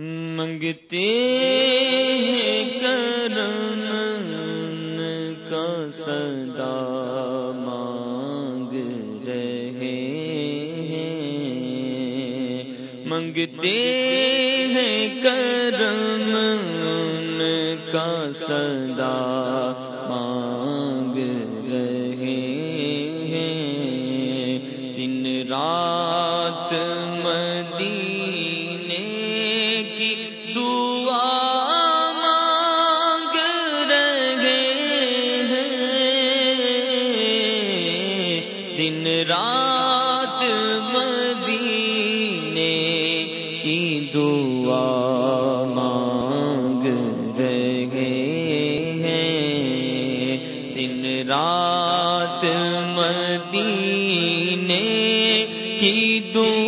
منگتے کرم کا صدا مانگ رہے ہیں۔ منگتے ہیں کرم کا صدا مانگ دن رات مدینے کی دعا مانگ رہے ہیں۔ دن رات مدینے کی دعا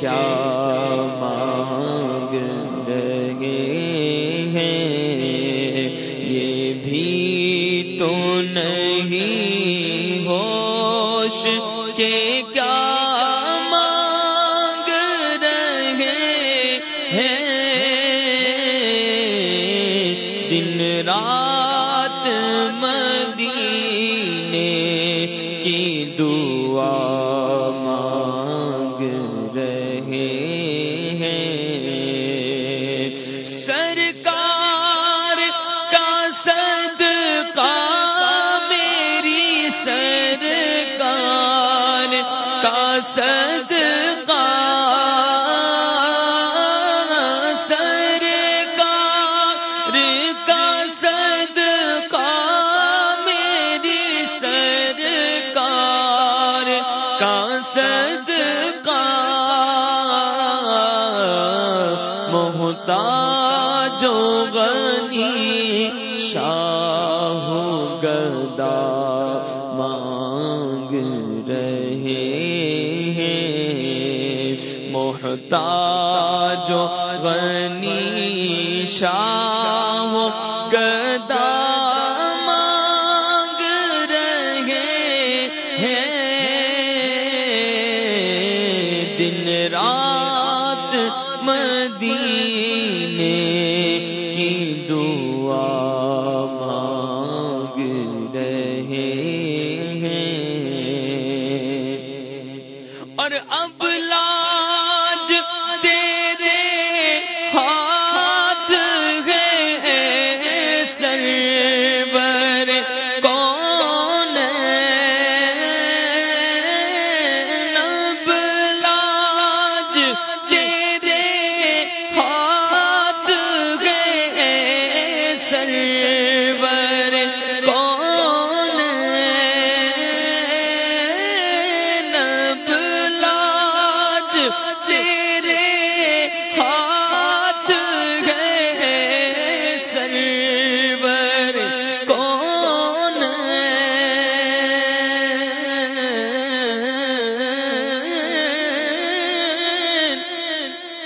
کیا مانگ رہے ہیں؟ یہ بھی تو نہیں ہوش کے کیا مانگ رہے ہیں؟ دن رات مدینے کی دعا مانگ جو غنی شاہ گدا مانگ رہے ہیں۔ محتاج غنی شاہ گدا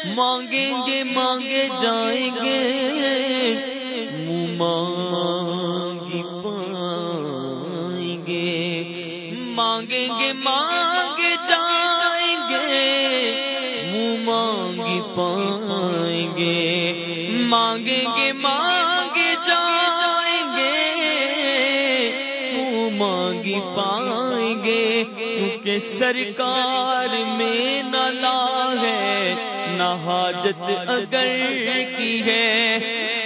مانگیں گے، مانگے جائیں گے۔ منہ مانگی پائیں گے۔ مانگیں گے، مانگے جائیں گے۔ منہ مانگی پائیں گے۔ مانگیں گے، مانگے جائیں سرکار میں نالا ہے نہ حاجت اگر کی ہے۔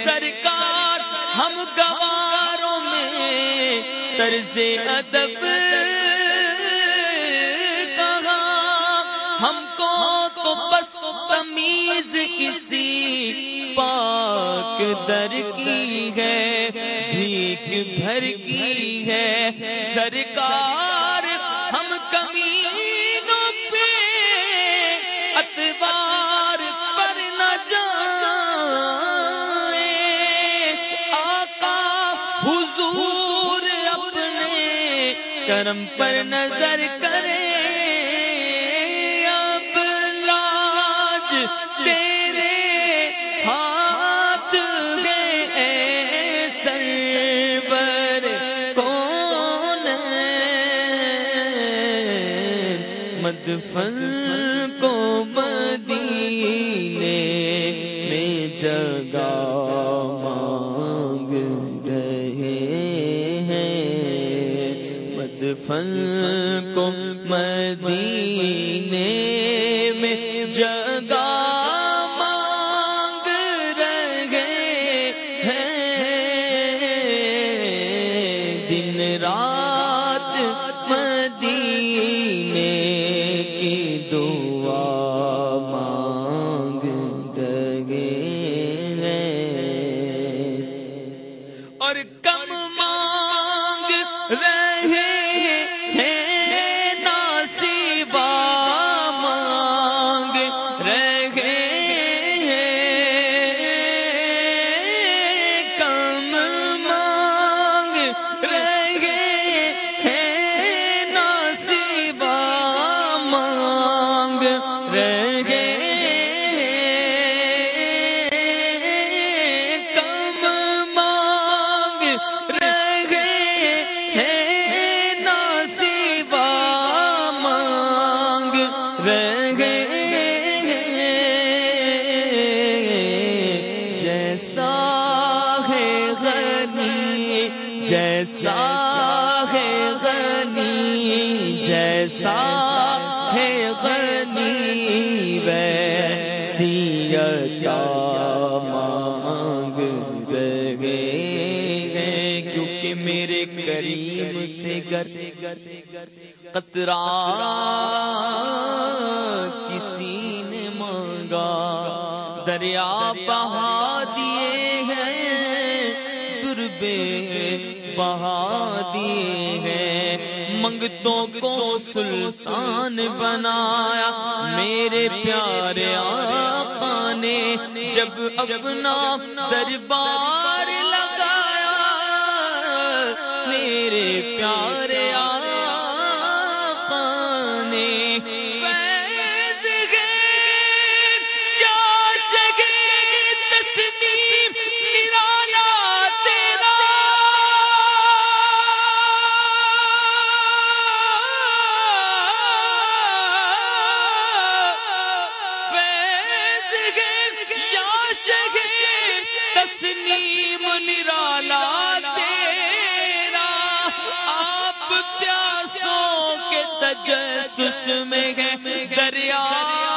سرکار ہم گواروں میں طرز ادب ہم کو تو بس تمیز اسی پاک در کی ہے، بھیک بھر کی ہے۔ سرکار کمینوں پہ اتوار پر نہ جائے آقا حضور اپنے کرم پر نظر کرے اب لاج تیرے مدفن کو مدینے میں جگہ مانگ رہے ہیں۔ مدفن کو مدینے رہے جیسا ہے غنی، جیسا ہے غنی ویسی عطا مانگ رہے ہیں۔ کیونکہ میرے کریم سے گر، قطرہ کسی نے مانگا، دریا بہا دیے دربے بہا دیے ہیں۔ منگتوں کو سلطان بنایا۔ میرے پیارے آقا نے جب اپنا دربار لگایا۔ میرے پیارے تجسس میں ہے دریا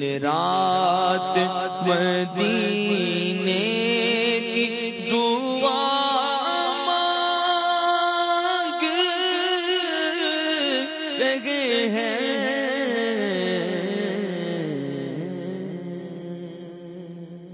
دن رات مدینہ